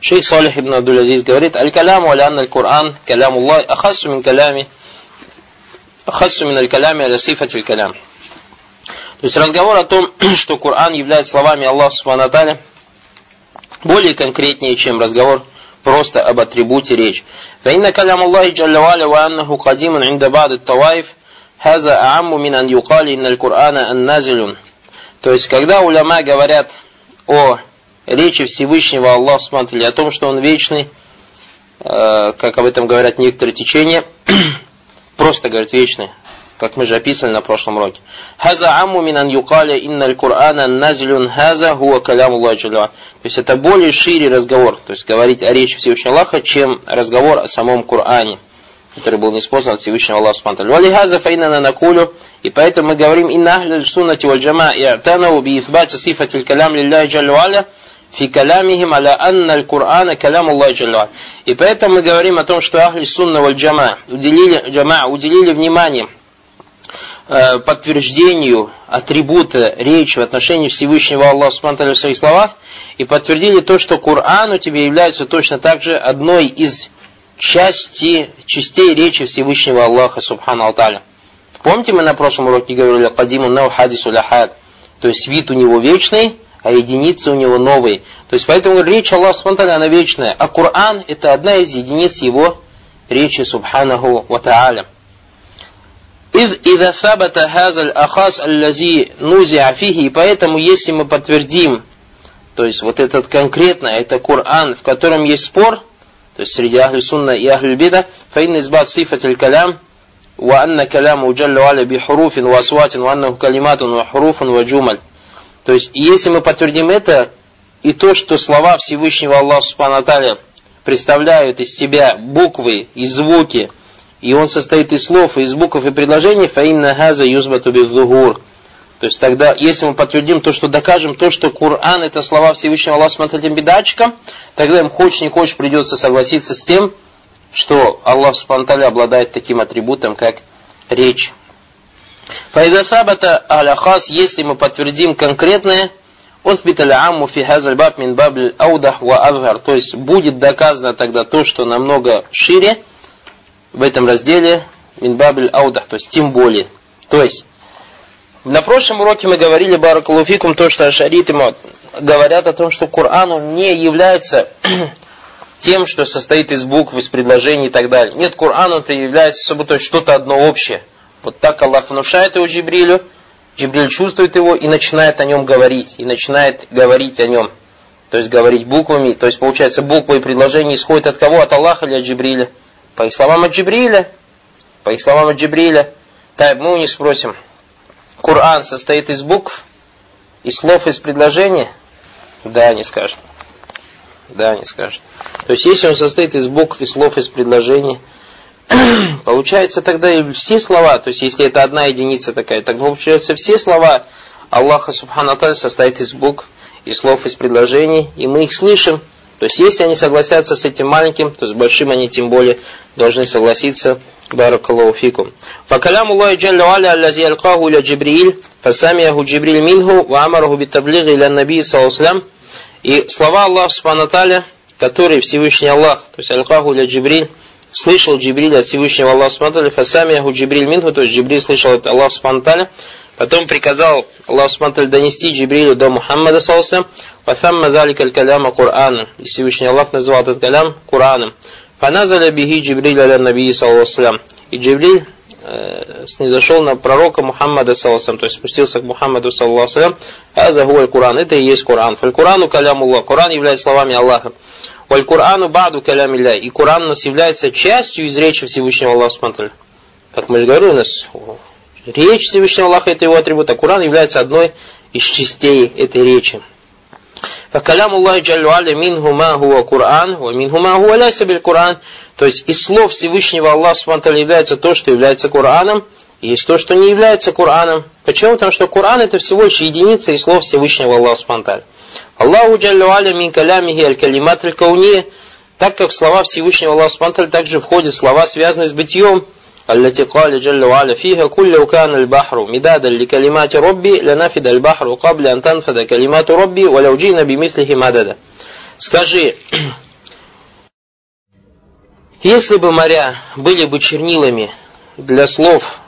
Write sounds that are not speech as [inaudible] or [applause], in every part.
Шейх Салих ибн Абдул-Азиз говорит, «Аль-каляму аля аль-Кур'ан, каляму Аллах, ахассу мин калями, ахассу мин аль-калями аля сифат аль-калям». То есть разговор о том, [clears throat] что Коран является словами Аллаха Субхану более конкретнее, чем разговор просто об атрибуте речь. فإن كلام الله جل وعلا وأنه قديم عند بعض الطوائف هذا أعم من أن يقال إن القرآن النازل То есть, когда уляма говорят о речи Всевышнего Аллаха Субхану о том, что Он вечный, э, как об этом говорят некоторые течения, [clears throat] просто говорят вечный, как мы же описывали на прошлом уроке. Хаза амму минан юкаля инналь Кур'ана назилюн хаза хуа калям То есть это более шире разговор, то есть говорить о речи Всевышнего Аллаха, чем разговор о самом Коране, который был неспослан от Всевышнего Аллаха Субтитры. Вали хаза файнана накулю, и поэтому мы говорим инна ахляль суннати валь джама и'танау би ифбати сифати калям лилляхи джаллю аля фи калямихим аля анна аль-Кур'ана калям Аллах И поэтому мы говорим о том, что ахли сунна валь джама уделили, джама уделили внимание Э, подтверждению атрибута речи в отношении Всевышнего Аллаха Субтитры в своих словах и подтвердили то, что Коран у тебя является точно так же одной из части, частей речи Всевышнего Аллаха Субхану Алталя. Помните, мы на прошлом уроке говорили «Кадиму нау хадису ляхад», то есть вид у него вечный, а единицы у него новые. То есть поэтому речь Аллаха Субхану она вечная, а Коран это одна из единиц его речи Субханаху Ва Тааля. Из إذا ثبت هذا الأخاص الذي نزع فيه, и поэтому если мы подтвердим, то есть вот этот конкретно, это Коран, в котором есть спор, то есть среди Ахли Сунна и Ахли Бида, فإن إثبات صفة الكلام وأن كلامه جل وعلا بحروف وأصوات وأنه كلمات وحروف وجمل. то есть, если мы подтвердим это, и то, что слова Всевышнего Аллаха Субхану представляют из себя буквы и звуки, и он состоит из слов, из букв и предложений, фаинна хаза юзбату беззугур. То есть тогда, если мы подтвердим то, что докажем то, что Коран это слова Всевышнего Аллаха с этим бедачком, тогда им хочешь не хочешь придется согласиться с тем, что Аллах Субтитры обладает таким атрибутом, как речь. Файда сабата аляхас, если мы подтвердим конкретное, Осбит аль-амму фи баб мин бабль аудах ва азгар. То есть будет доказано тогда то, что намного шире, в этом разделе Минбабль Аудах, то есть тем более. То есть, на прошлом уроке мы говорили, Баракалуфикум, то, что ашариты говорят о том, что Коран он не является [clears throat] тем, что состоит из букв, из предложений и так далее. Нет, Коран он является собой то есть что-то одно общее. Вот так Аллах внушает его Джибрилю, Джибриль чувствует его и начинает о нем говорить, и начинает говорить о нем. То есть говорить буквами, то есть получается буквы и предложения исходят от кого? От Аллаха или от Джибриля? По их словам от Джибриля, по их словам от Джибриля, так, мы у них спросим, Коран состоит из букв, из слов, из предложения? Да, не скажет. Да, не скажет. То есть, если он состоит из букв, из слов, из предложений, [clears throat] получается тогда и все слова, то есть если это одна единица такая, так получается все слова Аллаха Субхану Аталь состоит из букв, из слов, из предложений, и мы их слышим. То есть если они согласятся с этим маленьким, то с большим они тем более должны согласиться. Баракаллаху фикум. Факалям Аллахи Джалла Аля Аллази Алкаху Иля Джибриил, фасамияху Джибриил Минху, ва амараху битаблиг Иля Наби Саусалям. И слова Аллаха Субхану Аталя, которые Всевышний Аллах, то есть Алкаху Иля Джибриил, слышал Джибриль от Всевышнего Аллаха Субхану фасамияху Джибриль минху, то есть Джибриль слышал от Аллаха Субхану потом приказал Аллах Субхану донести Джибрилю до Мухаммада Салсалам, Вафамма залика каляма Кур'ана. И Всевышний Аллах называл этот калям Кураном. Фаназаля бихи Джибриль аля Наби саллаху И Джибриль э, снизошел на пророка Мухаммада саллаху то есть спустился к Мухаммаду саллаху Аза Куран. Это и есть Куран. Фаль Курану калям Аллах. Куран является словами Аллаха. Валь Корану баду калямилля. И Куран у нас является частью из речи Всевышнего Аллаха Субтитры. Как мы говорили, у нас речь Всевышнего Аллаха это его атрибут, а Коран является одной из частей этой речи. Факалям Аллахи Джаллю Аля минхума хуа Кур'ан, ва минхума хуа ляйса Кур'ан. То есть из слов Всевышнего Аллаха Субтитры является то, что является Кураном, и есть то, что не является Кураном. Почему? Потому что Куран это всего лишь единица из слов Всевышнего Аллаха Субтитры. Аллаху джаллю аля мин калямихи аль калимат аль так как слова Всевышнего Аллаха Субтитры также входят слова, связанные с бытием, التي قال جل وعلا فيها كل لو كان البحر مدادا لكلمات ربي لنفد البحر قبل أن تنفد كلمات ربي ولو جينا بمثله مددا Скажи, [clears throat] Если бы моря были бы чернилами для слов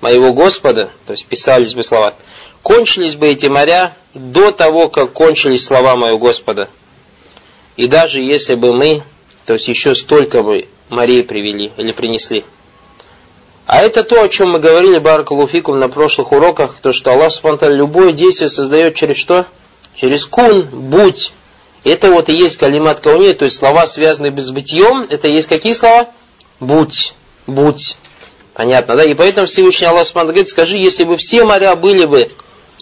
моего Господа, то есть писались бы слова, кончились бы эти моря до того, как кончились слова моего Господа. И даже если бы мы, то есть еще столько бы морей привели или принесли. А это то, о чем мы говорили, Баракалуфикум, на прошлых уроках, то, что Аллах Субтитры любое действие создает через что? Через кун, будь. Это вот и есть калимат кауни, то есть слова, связанные с бытием, это есть какие слова? Будь, будь. Понятно, да? И поэтому Всевышний Аллах Субтитры говорит, скажи, если бы все моря были бы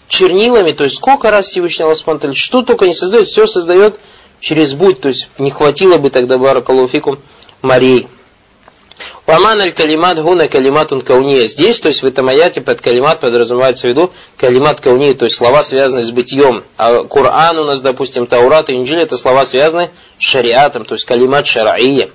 чернилами, то есть сколько раз Всевышний Аллах Субтитры, что только не создает, все создает через будь, то есть не хватило бы тогда Баракалуфикум морей. Ваман аль калимат гуна калиматун кауния. Здесь, то есть в этом аяте под калимат подразумевается в виду калимат кауния, то есть слова, связанные с бытием. А Коран у нас, допустим, Таурат и Инджиль, это слова, связанные с шариатом, то есть калимат шараия.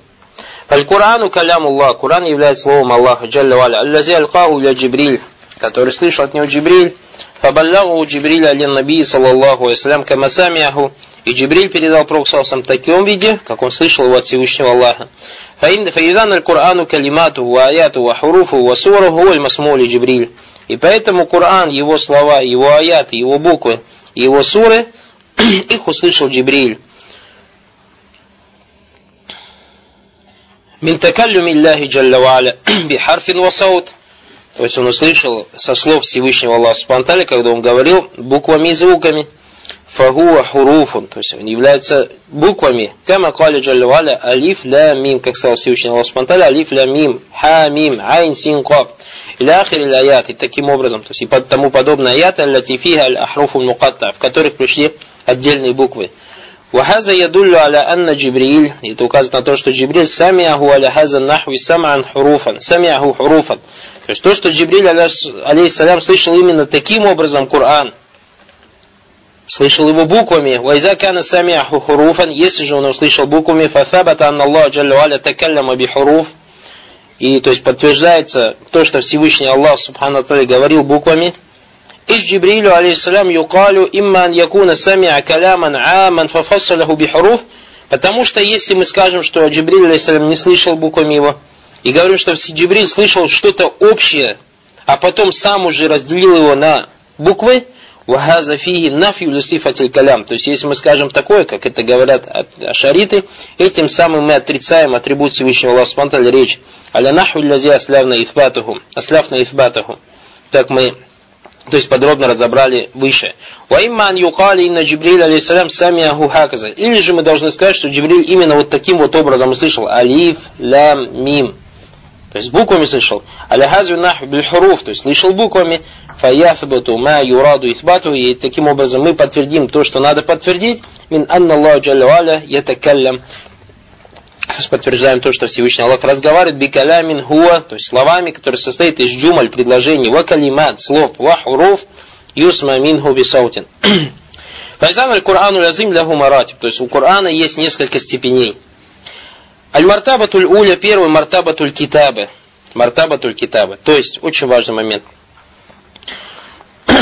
Аль-Курану калям Аллах. Куран является словом Аллаха, Джалля Валя. Аллази алкаху ля Джибриль, который слышал от него Джибриль. Фабаллаху Джибриль алин Наби, саллаллаху алейсалям, камасамиаху. И Джибриль передал Пророк в таком виде, как он слышал его от Всевышнего Аллаха. فإذا القرآن كلماته وآياته وحروفه وسوره هو المسموع لجبريل. И поэтому Коран, его слова, его аяты, его буквы, его суры, [clears throat] их услышал Джибриль. Мин такаллюми Аллахи Джалла Ва'аля бихарфин васаут. То есть он услышал со слов Всевышнего Аллаха Спантали, когда он говорил буквами и звуками. Фагуа хуруфун, то есть они являются буквами. Кама кали джалваля алиф ля мим, как сказал Всевышний Аллах Спантали, алиф ля мим, ха мим, айн син кав. Иляхир аят, и таким образом, то есть и тому подобное аят, аллатифиха аль ахруфун мукатта, в которых пришли отдельные буквы. Вахаза ядуллю аля анна Джибриил. И это указывает на то, что Джибриль самиаху аля хаза нахви саман хуруфан. Самиаху хуруфан. То есть то, что Джибриль, алейхиссалям, слышал именно таким образом Коран, слышал его буквами, «Вайза кана самиаху хуруфан», если же он услышал буквами, «Фафабата анна Аллах джалю аля такалляма и то есть подтверждается то, что Всевышний Аллах Субхану Атали говорил буквами. Из Джибрилю, алейхиссалям, юкалю имман якуна самиа каляман аман фафассаляху бихуруф, потому что если мы скажем, что Джибриль, алейхиссалям, не слышал буквами его, и говорим, что Джибриль слышал что-то общее, а потом сам уже разделил его на буквы, Вахаза фиги калям. То есть, если мы скажем такое, как это говорят ашариты, этим самым мы отрицаем атрибут Всевышнего Аллаха Субтитры речь. Аля наху лязи аслявна ифбатуху. Аслявна ифбатуху. Так мы то есть подробно разобрали выше. Ваимман юкали инна Джибриль алейсалям самиаху хаказа. Или же мы должны сказать, что Джибриль именно вот таким вот образом услышал. Алиф, лям, мим. То есть буквами слышал. Аляхазу наху бильхуруф, то есть слышал буквами. Фаяфбату ма юраду ифбату. И таким образом мы подтвердим то, что надо подтвердить. Мин анна Аллаху джалла ятакаллям. То есть подтверждаем то, что Всевышний Аллах разговаривает бикалямин хуа, то есть словами, которые состоят из джумаль, предложений, ва калимат, слов, ва хуруф, юсма минху бисаутин. [clears throat] Файзан аль-Курану лязим лягу. То есть у Корана есть несколько степеней. Аль-Мартабатуль Уля первый, Мартабатуль Китабы. Мартабатуль Китабы. То есть, очень важный момент. [clears throat]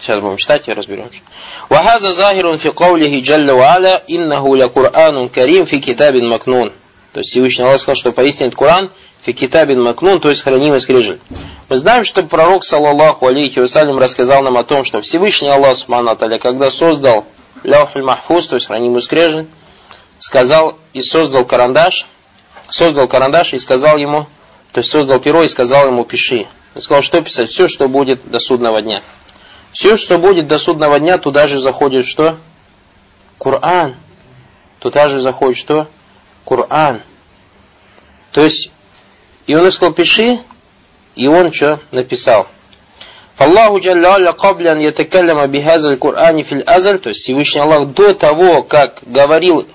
Сейчас будем читать и разберемся. Вахаза захирун фи каулихи джалла ва иннаху ля Куранун карим фи китабин макнун. То есть Всевышний Аллах сказал, что поистине Коран фи китабин макнун, то есть хранимый и. Мы знаем, что пророк, саллаллаху алейхи вассалям, рассказал нам о том, что Всевышний Аллах, субхану когда создал ляухуль махфуз, то есть хранимый скрижель, сказал и создал карандаш, создал карандаш и сказал ему, то есть создал перо и сказал ему пиши. Он сказал, что писать? Все, что будет до судного дня. Все, что будет до судного дня, туда же заходит что? Коран. Туда же заходит что? Коран. То есть, и он сказал, пиши, и он что написал. Аллаху Джалля Каблян Ятакалляма Бихазаль Кур'ани фил Азаль, то есть Всевышний Аллах до того, как говорил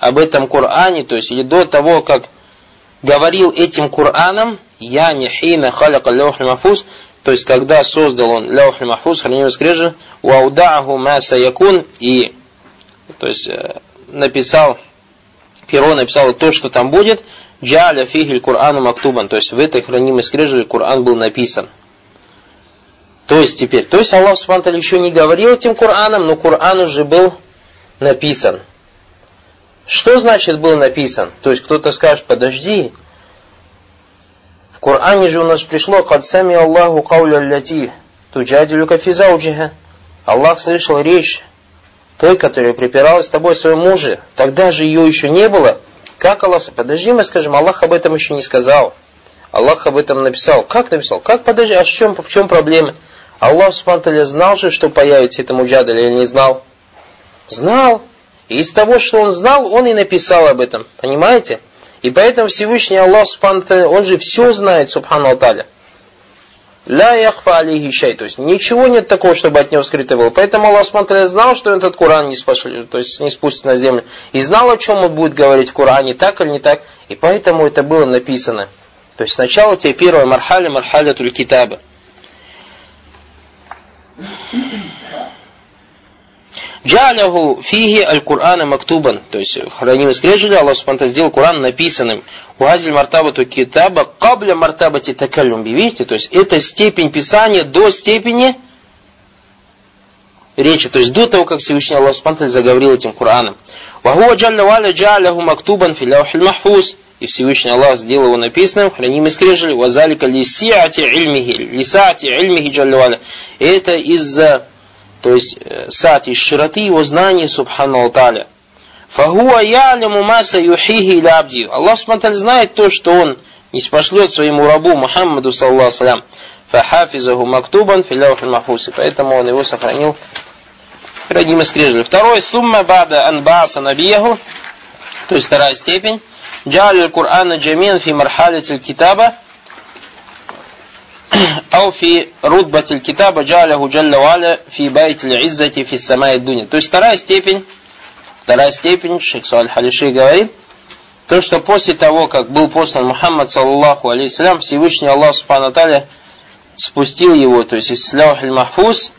об этом Коране, то есть или до того, как говорил этим Кораном, я не хина халяка лёхль мафуз, то есть когда создал он лёхль мафуз, хранимый скрижи, ваудааху ма саякун, и то есть э, написал, перо написал то, что там будет, джаля фигель Корану мактубан, то есть в этой хранимой скрижи Коран был написан. То есть теперь, то есть Аллах Субтитры еще не говорил этим Кораном, но Коран уже был написан. Что значит был написан? То есть кто-то скажет, подожди, в Коране же у нас пришло «Кад сами Аллаху кауля ляти туджадилю кафизауджиха». Аллах слышал речь той, которая припиралась с тобой своему мужу. Тогда же ее еще не было. Как Аллах? Подожди, мы скажем, Аллах об этом еще не сказал. Аллах об этом написал. Как написал? Как подожди? А в чем, в чем проблема? Аллах Субтитры знал же, что появится это муджадаль или не знал? Знал. И из того, что он знал, он и написал об этом. Понимаете? И поэтому Всевышний Аллах он же все знает, Субхану Алталя. Ля яхфа алейхи шай. То есть ничего нет такого, чтобы от него скрыто было. Поэтому Аллах Субтитры знал, что этот Коран не, спошли, то есть не спустит на землю. И знал, о чем он будет говорить в Коране, так или не так. И поэтому это было написано. То есть сначала тебе первая мархаля, мархаля туль китаба. Джаляху фиги аль-Кур'ана мактубан. То есть в хранимой скрежеле Аллах Субхану сделал Кур'ан написанным. Уазиль мартабату китаба кабля мартабати такаллюмби. Видите? То есть это степень писания до степени речи. То есть до того, как Всевышний Аллах Субхану заговорил этим Кур'аном. Вахуа джалля валя мактубан филяухиль махфуз. И Всевышний Аллах сделал его написанным, хранимый скрежель, вазалика лисиати ильмихи, лисати ильмихи джалля Это из-за то есть э, сад из широты его знаний, субхану Алталя. Фагуа яляму маса юхихи или абди. Аллах Субхану знает то, что он не спошлет своему рабу Мухаммаду, саллаху салям. Фахафизаху мактубан филяухи махфуси. Поэтому он его сохранил Радим скрежили. Второй, сумма бада анбаса набияху, то есть вторая степень. Джаль Кур'ана джамин фи мархалити китаба, Ау фи рудбатиль китаба джаляху джалла валя фи байтиль иззати фи самай дуни. То есть вторая степень, вторая степень, Шейх Суаль Халиши говорит, то, что после того, как был послан Мухаммад, саллаху Алейхиссалям, Всевышний Аллах Субхану Аталя спустил его, то есть из Сляухиль Махфуз,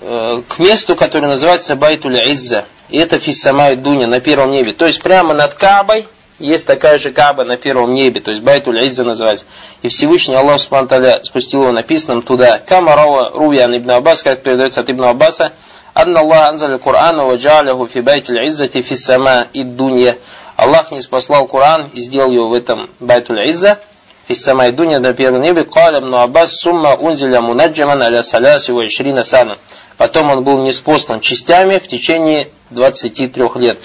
э, к месту, которое называется Байтуль Изза. И это Фиссамай Дуня, на первом небе. То есть прямо над Каабой, есть такая же Каба на первом небе, то есть Байтуль Изза называется. И Всевышний Аллах Субхану спустил его написанным туда. Кама рава Рувьян Ибн Аббас, как передается от Ибн Аббаса, أن الله أنزل القرآن وجعله في بيت العزة في سماء الدنيا. Аллах ниспослал Кур'ан и сделал его в этом بيت العزة، في سماء الدنيا на первом небе. قال ابن عباس ثم أنزل منجما على ثلاث وعشرين سنة. Потом он был ниспослан частями в течение 23 лет.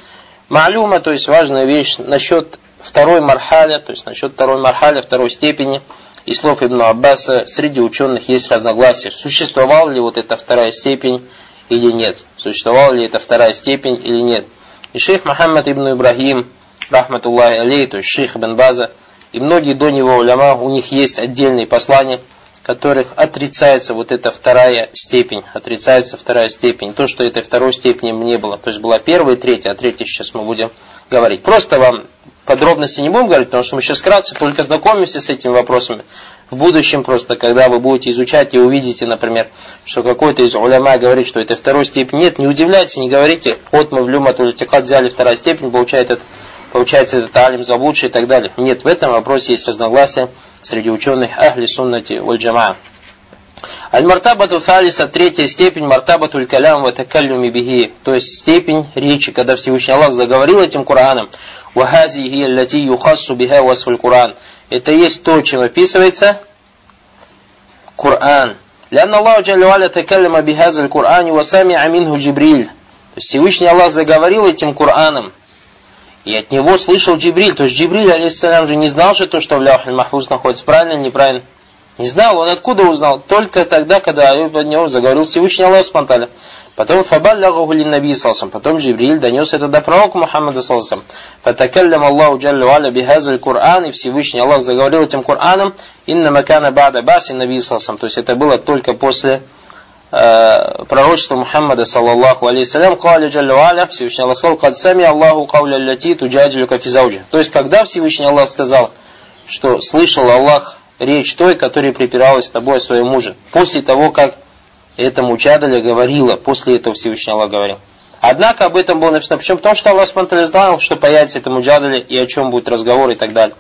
معلومة, то есть важная вещь насчет второй مرحلة, то есть насчет второй مرحلة, второй степени, и слов Ибн Аббаса, среди ученых есть разногласия, существовала ли вот эта вторая степень или нет, существовала ли эта вторая степень или нет. И шейх Мухаммад ибн Ибрахим, рахматуллахи алей, то есть шейх Ибн База, и многие до него уляма, у них есть отдельные послания, которых отрицается вот эта вторая степень, отрицается вторая степень, то, что этой второй степени не было. То есть была первая и третья, а третья сейчас мы будем говорить. Просто вам подробности не будем говорить, потому что мы сейчас вкратце только знакомимся с этими вопросами. В будущем просто, когда вы будете изучать и увидите, например, что какой-то из уляма говорит, что это второй степень, нет, не удивляйтесь, не говорите, вот мы в Люматуль Тикат взяли вторая степень, получается, это, получается этот алим заблудший и так далее. Нет, в этом вопросе есть разногласия среди ученых Ахли Суннати Валь Джамаа. Аль-Мартабату Фалиса, третья степень, Мартабатуль Калям Ватакалюми Бихи, то есть степень речи, когда Всевышний Аллах заговорил этим Кораном. Вахази хи аллати юхассу биха васфуль Куран. Это есть то, чем описывается Коран. Лянна Аллаху Джалли Валя такаллама бихазаль Кур'ани васами аминху Джибриль. То есть Всевышний Аллах заговорил этим Кораном. И от него слышал Джибриль. То есть Джибриль, алейхиссалям, же не знал же то, что в Ляхаль Махфуз находится. Правильно или неправильно? Не знал. Он откуда узнал? Только тогда, когда от него заговорил Всевышний Аллах спонтанно. Потом фабаллаху наби салсам. Потом Джибриль донес это до пророка Мухаммада салсам. Фатакаллям Аллаху джаллю аля бихазаль Кур'ан. И Всевышний Аллах заговорил этим Кур'аном. Инна макана бада баси наби салсам. То есть это было только после пророчества Мухаммада, саллаллаху алейхиссалям, каля джаллю аля, Всевышний Аллах сказал, кад сами Аллаху кауля ляти туджадилю кафизауджи. То есть, когда Всевышний Аллах сказал, что слышал Аллах речь той, которая припиралась с тобой о своем муже, после того, как этому чадаля говорила, после этого Всевышний Аллах говорил. Однако об этом было написано. Почему? Потому что Аллах Субтитры знал, что появится этому джадале и о чем будет разговор и так далее.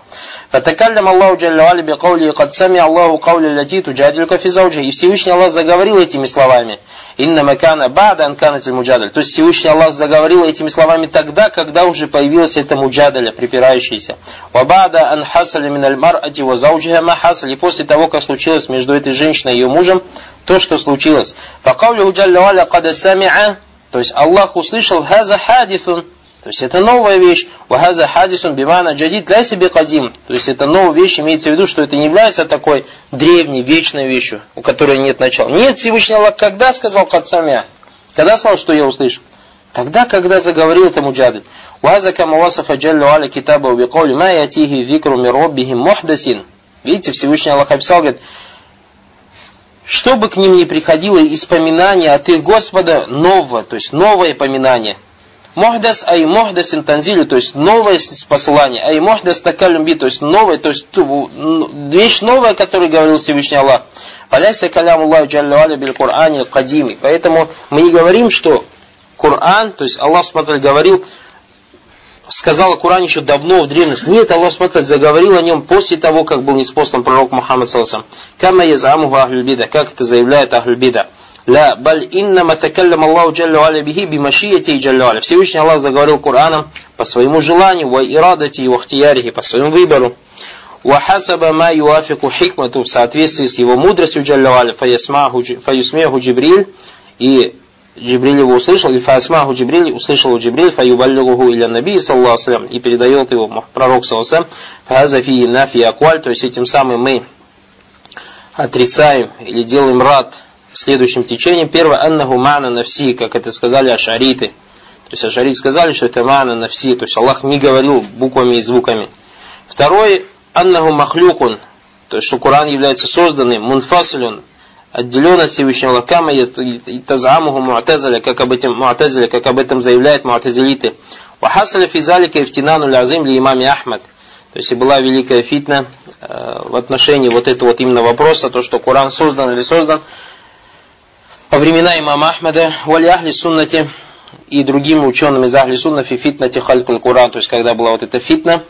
Фатакаллям Аллаху Джалля Али би каули кад сами Аллаху каули лати туджадилька фи И Всевышний Аллах заговорил этими словами. Инна макана бада анканатель муджадаль. То есть Всевышний Аллах заговорил этими словами тогда, когда уже появилась эта муджадаля, припирающаяся. Вабада анхасали миналь мар'ати ва зауджиха ма И после того, как случилось между этой женщиной и ее мужем, то, что случилось. Факаулю Джалля Али кад сами'a то есть Аллах услышал «Хаза хадифун», то есть это новая вещь. «Вахаза хадисун бимана джадид ля себе кадим». То есть это новая вещь, имеется в виду, что это не является такой древней, вечной вещью, у которой нет начала. Нет, Всевышний Аллах когда сказал «Кадсамя»? Когда сказал, что я услышу? Тогда, когда заговорил это муджадид. «Ваза кама васафа джаллю аля китаба убикаули ма ятихи викру мироббихим мухдасин». Видите, Всевышний Аллах описал, говорит, чтобы к ним не приходило испоминание от их Господа нового, то есть новое поминание. Мохдас ай мохдас интанзилю, то есть новое посылание, ай мохдас такалюмби, то есть новое, то есть вещь новая, которую говорил Всевышний Аллах. Аляйся калям Аллаху джалля бил Кур'ане кадими. Поэтому мы не говорим, что Коран, то есть Аллах смотрел, говорил, сказал о Коране еще давно, в древности. Нет, Аллах смотрит, заговорил о нем после того, как был неспослан пророк Мухаммад Саласам. Кама язамуху ахлюбида, как это заявляет ахлюбида. Ла, баль инна матакаллам Аллаху джаллю аля бихи бимашияти и джаллю аля. Всевышний Аллах заговорил Кораном по своему желанию, ва ирадати и вахтиярихи, по своему выбору. Вахасаба ма юафику хикмату в соответствии с его мудростью джаллю аля, фаюсмеху Джибриль, и Джибриль его услышал, или фасмаху Джибриль услышал у Джибриль, фаюбаллигуху иля наби, саллаху и передает его пророк, саллаху фазафи нафи акваль, то есть этим самым мы отрицаем или делаем рад следующим течением. Первое, аннаху мана навси, как это сказали ашариты. То есть ашариты сказали, что это мана навси, то есть Аллах не говорил буквами и звуками. Второе, аннаху махлюкун, то есть что Коран является созданным, мунфасилюн, отделен от Всевышнего Лакама и тазамуху муатазаля, как об этом муатазаля, как об этом заявляют муатазилиты. Вахасаля физалика и втинану лязим ли имаме Ахмад. То есть и была великая фитна э, в отношении вот этого вот именно вопроса, то, что Коран создан или создан во времена имама Ахмада, вали ахли суннати и другими учеными из ахли сунна фи фитнати халькул Коран, то есть когда была вот эта фитна,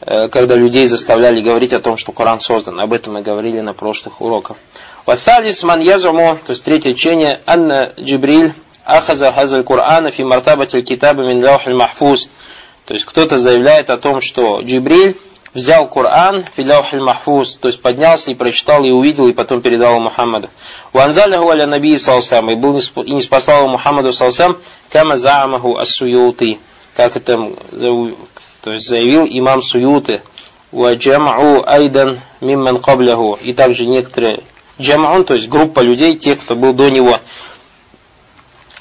э, когда людей заставляли говорить о том, что Коран создан. Об этом мы говорили на прошлых уроках. Ваталис ман язуму, то есть третье учение, Анна Джибриль ахаза хазаль Кур'ана фи мартабатель китаба мин махфуз. То есть кто-то заявляет о том, что Джибриль взял Коран филяухиль махфуз, то есть поднялся и прочитал, и увидел, и потом передал его Мухаммаду. Ванзаляху аля набии салсам, и, был, и не спасал его Мухаммаду салсам, кама заамаху ас-суюты, как это то есть заявил имам Суюты, وَجَمْعُوا айдан мимман قَبْلَهُ И также некоторые джамаун, то есть группа людей, тех, кто был до него.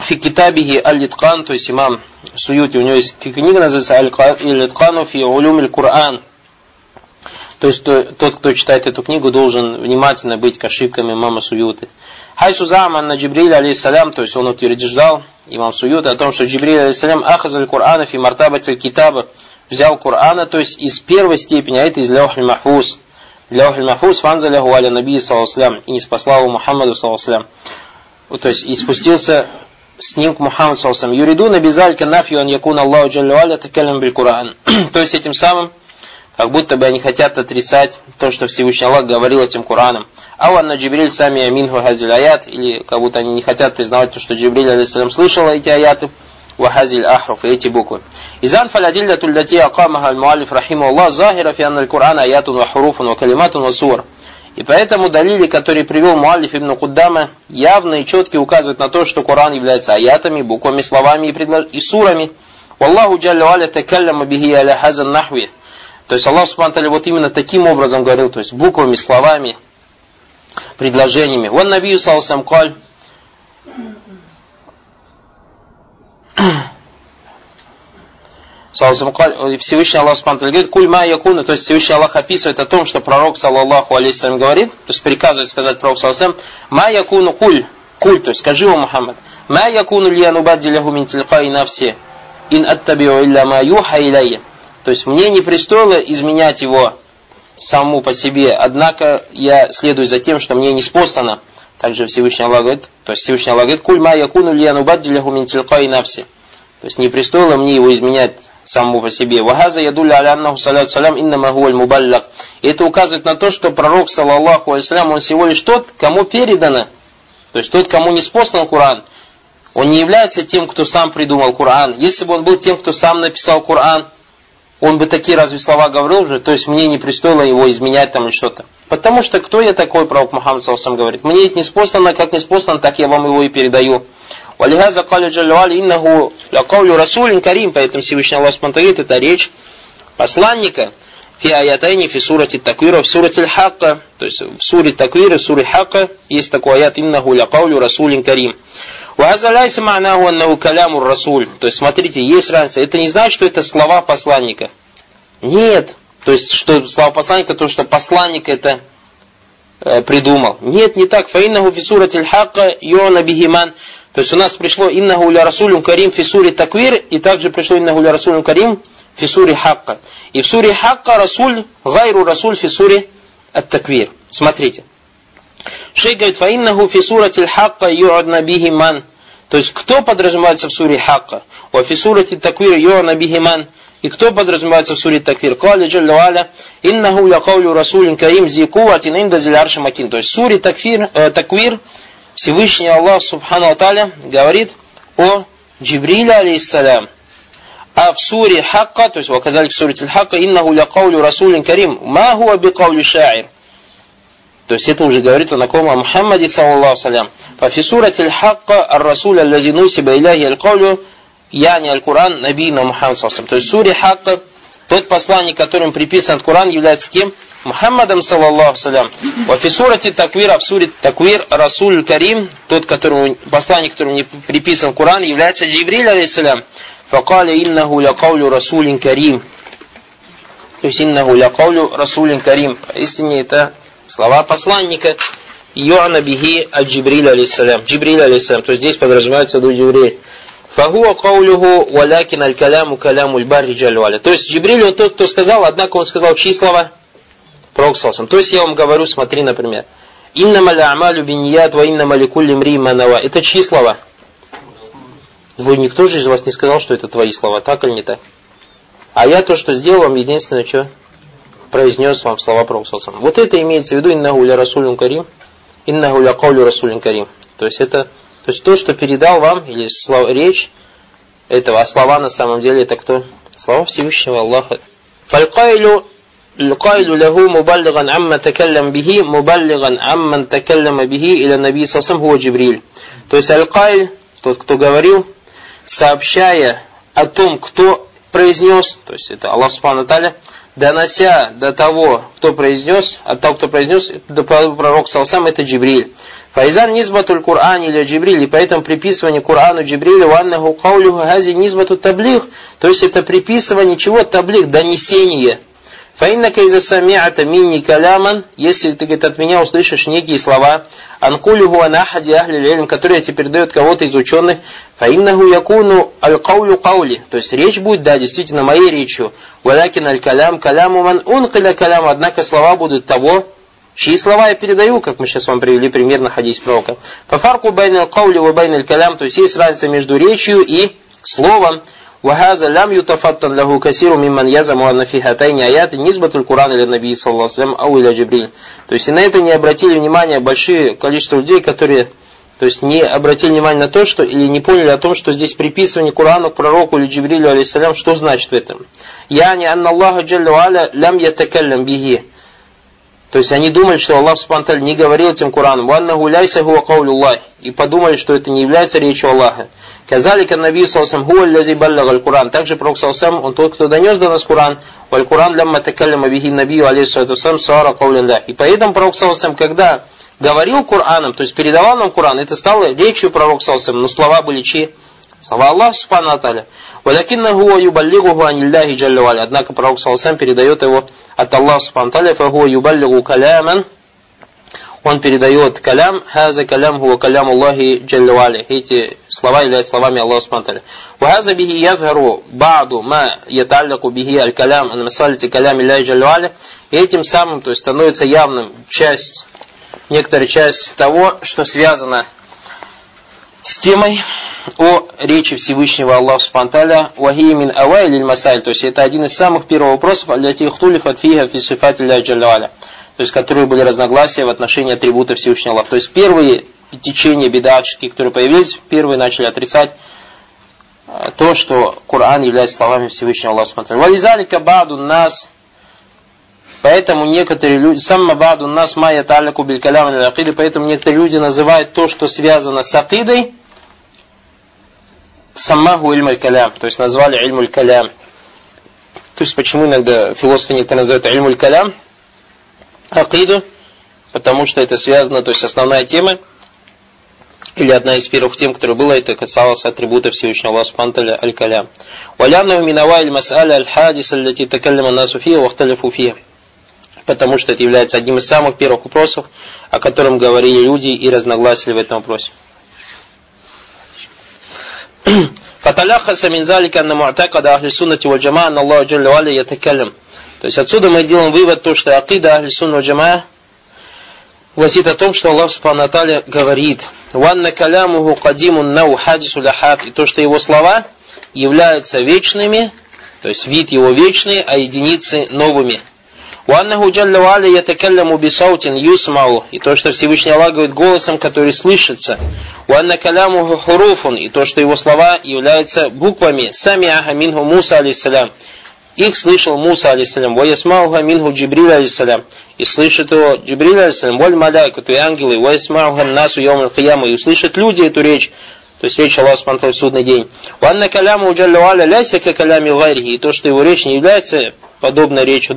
Фи китабихи аль-Литкан, то есть имам Суюти, у него есть книга, называется Аль-Литкану фи улюм аль-Кур'ан. То есть тот, кто читает эту книгу, должен внимательно быть к ошибкам имама Суюты. Хайсу заман на Джибриль алейсалям, то есть он утверждал, имам Суюты, о том, что Джибриль алейсалям ахазаль Кур'ана фи мартабатель китаба, взял Кур'ана, то есть из первой степени, а это из Леохль Махфуз. Ляухль Махфуз фанзаляху аля наби салласлям и не спасла его Мухаммаду салласлям. То есть и спустился с ним к Мухаммаду салласлям. Юриду на бизалька нафью ан якун Аллаху джаллю аля такалям биль Кур'ан. [clears throat] То есть этим самым как будто бы они хотят отрицать то, что Всевышний Аллах говорил этим Кураном. Аллах на Джибриль сами аминху хазиль аят, или как будто они не хотят признавать то, что Джибриль алейсалям слышал эти аяты, вахазиль ахруф, эти буквы. Акамаха аль-муалиф рахиму Аллах захира фи анна аль-Кур'ан аятун ва хуруфун ва калиматун ва сур. И поэтому далили, которые привел Муалиф ибн Куддама, явно и четко указывают на то, что Коран является аятами, буквами, словами и, предлож... и сурами. Wallahu джалля аля такалляма бихи аля хазан нахви. То есть Аллах Субтитры вот именно таким образом говорил, то есть буквами, словами, предложениями. Вон Набию Салсам Каль. [clears throat] Всевышний Аллах Субтитры говорит, куль ма якуна, то есть Всевышний Аллах описывает о том, что пророк, саллаллаху алейсалям, говорит, то есть приказывает сказать пророк, саллаллаху ма якуну куль, куль, то есть скажи ему, Мухаммад, ма якуну лиянубаддиляху мин нафси, ин аттабиу илля ма юха илайя. То есть мне не пристоило изменять его самому по себе, однако я следую за тем, что мне не спослано. Также Всевышний Аллах говорит, то есть Всевышний Аллах говорит, «Куль ма якуну лияну баддиляху мин тилкай навси». То есть не пристоило мне его изменять самому по себе. Вахаза ядуля аля салят салям иннама хуаль мубаллак. И это указывает на то, что пророк, саллаллаху алейсалям, он всего лишь тот, кому передано. То есть тот, кому не спослан Коран. Он не является тем, кто сам придумал Коран. Если бы он был тем, кто сам написал Коран, он бы такие разве слова говорил уже, то есть мне не пристоило его изменять там или что-то. Потому что кто я такой, пророк Мухаммад сам говорит, мне это не спослано, как не спослано, так я вам его и передаю. Валихаза каля джалюали иннаху лакаулю расулин карим, поэтому Всевышний Аллах говорит, это речь посланника, фи аятайни фи сурати таквира, в сурате хакка, то есть в суре таквира, в суре хакка, есть такой аят, иннаху лакаулю расулин карим. Ваза ляйса ма'наху калямур расуль. То есть, смотрите, есть разница. Это не значит, что это слова посланника. Нет. То есть, что слова посланника, то, что посланник это э, придумал. Нет, не так. Фаиннаху фисуратиль хакка йона бихиман. То есть у нас пришло иннаху ля расулюм карим фисури таквир, и также пришло иннаху ля расулюм карим фисури хакка. И в суре хакка расуль, гайру расуль фисури от таквир. Смотрите. Шейх говорит, фаиннаху фисуратиль хакка юадна бихиман. То есть кто подразумевается в суре хакка? Ва фисурати таквир юадна бихиман. И кто подразумевается в суре Таквир? Кали Джалла Валя, иннаху ля каулю расулин карим зи куватин инда зилярши макин. То есть в суре Таквир, э, Таквир Всевышний Аллах Субхану Аталя говорит о Джибриле алейхиссалям. А в суре Хакка, то есть указали в суре Хакка, иннаху ля каулю расулин карим, ма хуа би каули шаир. То есть это уже говорит о ком? О Мухаммаде, саллаллаху салям. Фи сурате Хакка ар-расуль аллази нусиба иляхи аль-каулю, яни аль-Куран, набийна Мухаммад саллаллаху То есть суре Хакка, тот посланник, которым приписан Куран, является кем? Мухаммадом, саллаллаху салям. В фисурате таквира, в суре таквир, Расуль Карим, тот, которому, посланник, которому не приписан Коран, является Джибриль, алейсалям. Факаля иннаху лякаулю Расулин Карим. То есть иннаху лякаулю Расулин Карим. Истине это слова посланника. Йо'на бихи аль Джибриль, алейсалям. Джибриль, алейсалям. То есть здесь подразумевается до Джибриль. Фахуа каулюху валякин аль каляму каляму аль барри То есть Джибриль он тот, кто сказал, однако он сказал чьи слова? Пророк. То есть я вам говорю, смотри, например, Инна маля амалю биньят ва инна маликулли мри манава. Это чьи слова? Вы никто же из вас не сказал, что это твои слова, так или не так? А я то, что сделал вам, единственное, что произнес вам слова Пророка Салсам. Вот это имеется в виду инна гуля расулин карим, инна гуля каулю расулин карим. То есть это то, есть то, что передал вам, или слова, речь этого, а слова на самом деле это кто? Слова Всевышнего Аллаха. Фалькайлю القائل له مبلغا عما تكلم به مبلغا عمن تكلم به إلى النبي صلى الله عليه وسلم هو جبريل то есть аль тот, кто говорил, сообщая о том, кто произнес, то есть это Аллах Субхану Таля, донося до того, кто произнес, от того, кто произнес, до пророка Салсам, это Джибриль. Файзан низбатуль Кур'ан или Джибриль, и поэтому приписывание Кур'ану Джибриля ваннаху каулюху хази низбату таблих, то есть это приписывание чего? Таблих, донесение. Фаиннака из сами'ата минни каляман, если ты говорит, от меня услышишь некие слова, أنقله عن أحد أهل которые тебе передают кого-то из ученых, فإنه يكون القول قولي, то есть речь будет, да, действительно моей речью, ولكن الكلام كلام من أنقل كلام, однако слова будут того, чьи слова я передаю, как мы сейчас вам привели пример на хадис пророка. ففرق بين القول وبين الكلام, то есть есть разница между речью и словом, وهذا لم يتفطن له كثير ممن يزم أن في هاتين آيات نسبة القرآن إلى النبي صلى الله عليه وسلم أو إلى جبريل. То есть и на это не обратили внимание большое количество людей, которые то есть не обратили внимание на то, что или не поняли о том, что здесь приписывание Корану к пророку или Джибрилю, алейсалям, что значит в этом. Я не анна Аллаха джалла аля лям ятакаллям бихи. То есть они думали, что Аллах Субтитры не говорил этим Кораном. Ванна гуляйся хуа И подумали, что это не является речью Аллаха. Казалика Наби Салсам хуа лязи Куран. Также Пророк Салсам, он тот, кто донес до нас Куран. Валь Куран лямма такалляма бихи Набию алейхиссалату сара каулин И поэтому Пророк Салсам, когда говорил Кураном, то есть передавал нам Куран, это стало речью Пророк Салсам, но слова были чьи? Слова Аллаха Субхану Аталя. Валякиннаху юбаллигуху анилляхи джалля Однако Пророк Салсам передает его от Аллаха Субхану Аталя, фахуа юбаллигу каляман он передает калям, хаза калям хуа калям Аллахи джалля Эти слова являются словами Аллаха Субтитры. Вахаза бихи язгару баду ма яталляку бихи аль калям, на масалите калям Аллахи джалля И этим самым, то есть становится явным часть, некоторая часть того, что связано с темой о речи Всевышнего Аллаха Субтитры «Вахи мин авайль масаль», то есть это один из самых первых вопросов «Алляти хтулиф от фиха фи сифати то есть которые были разногласия в отношении атрибута Всевышнего Аллаха. То есть первые течения бедатческие, которые появились, первые начали отрицать э, то, что Коран является словами Всевышнего Аллаха. «Вализалика баду нас» Поэтому некоторые люди, самма баду нас майя таляку билькалям акиды, поэтому некоторые люди называют то, что связано с акидой, саммаху ильмаль калям, то есть назвали ильмуль калям. То есть почему иногда философы некоторые называют ильмуль калям, акиду, потому что это связано, то есть основная тема, или одна из первых тем, которая была, это касалось атрибута Всевышнего Аллаха Субхану аль-калям. Валянну минава аль-мас'аля аль-хадис аллати такаллама насу фия вахталифу фия потому что это является одним из самых первых вопросов, о котором говорили люди и разногласили в этом вопросе. Мин залика анна му'такада ахли суннати валь джама анна Аллаху джалля валя ятакалям. То есть отсюда мы делаем вывод, то, что акида ахли сунна валь джама гласит о том, что Аллах Субхану говорит, «Ванна калямуху кадимун нау хадису ляхат», и то, что его слова являются вечными, то есть вид его вечный, а единицы новыми. Уаннаху джалля ва'аля ятакалляму бисаутин юсмау. И то, что Всевышний Аллах говорит голосом, который слышится. Уанна калямуху хуруфун. И то, что его слова являются буквами. Сами минху Муса алейсалям. Их слышал Муса алейсалям. Ва ясмауха минху Джибрил алейсалям. И слышит его Джибрил алейсалям. Валь маляйку, то и ангелы. Ва ясмауха насу йомал кияма. И услышат люди эту речь. То есть речь Аллаха Субтитры в судный день. Ванна каляму джалля ва'аля ляйся калями гайрихи. И то, что его речь не является подобно речи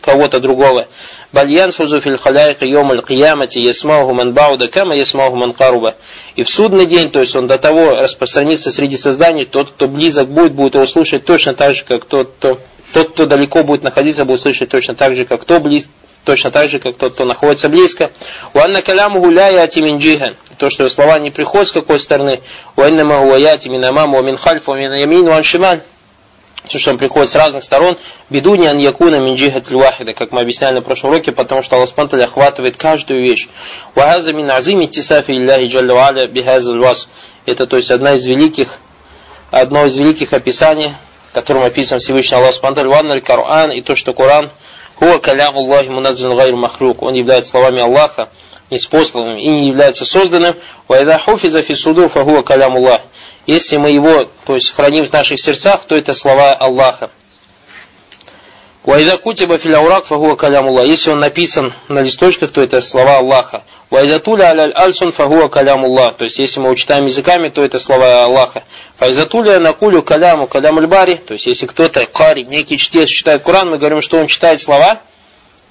кого-то другого. Бальян фузуфиль халяйка йом аль киямати ясмаху ман бауда кама ясмаху ман каруба. И в судный день, то есть он до того распространится среди созданий, тот, кто близок будет, будет его слушать точно так же, как тот, кто, тот, кто далеко будет находиться, будет слышать точно так же, как кто близ, точно так же, как тот, кто находится близко. Уанна каляму гуляя атиминджиха. То, что слова не приходят с какой стороны. Уанна махуаяти минамаму, амин хальфу, амин ямин, ван шималь что он приходит с разных сторон, бедуни ан якуна минджихат вахида, как мы объясняли на прошлом уроке, потому что Аллах Субтитры охватывает каждую вещь. Вахаза мин азими тисафи илляхи джалла. Это то есть одна из великих, одно из великих описаний, которым описан Всевышний Аллах Субтитры, ванна Коран и то, что Коран, хуа калям Аллахи муназзин гайр махрук, он является словами Аллаха, неспосланным и не является созданным. Ва ида хуфиза фи суду фахуа калям Аллах. Если мы его, то есть храним в наших сердцах, то это слова Аллаха. Вайда кутиба филяурак фагуа калямулла. Если он написан на листочках, то это слова Аллаха. وإذا تلي على الألسن فهو كلام الله. То есть если мы читаем языками, то это слова Аллаха. فإذا تلي نقول الكلام كلام الباري. То есть если кто-то قارئ، некий чтец читает Коран, мы говорим, что он читает слова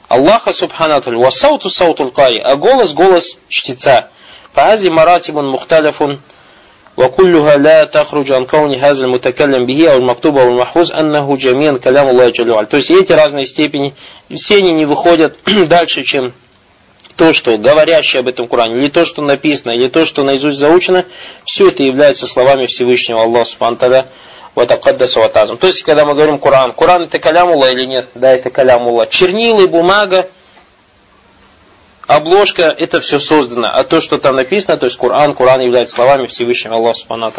Аллаха سبحانه وتعالى. والصوت صوت القارئ. А голос голос чтеца. فهذه مراتب مختلفة وكلها لا تخرج عن كون هذا المتكلم به أو المكتوب أو المحفوظ أنه جميعا كلام الله جل وعلا. То есть эти разные степени, все они не выходят [clears throat] дальше, чем то, что говорящее об этом Коране, или то, что написано, или то, что наизусть заучено, все это является словами Всевышнего Аллаха Субхану Ватакаддаса ватазм. То есть, когда мы говорим Коран, Коран это калямулла или нет? Да, это калямулла. Чернила и бумага, обложка, это все создано. А то, что там написано, то есть Коран, Коран является словами Всевышнего Аллаха Субхану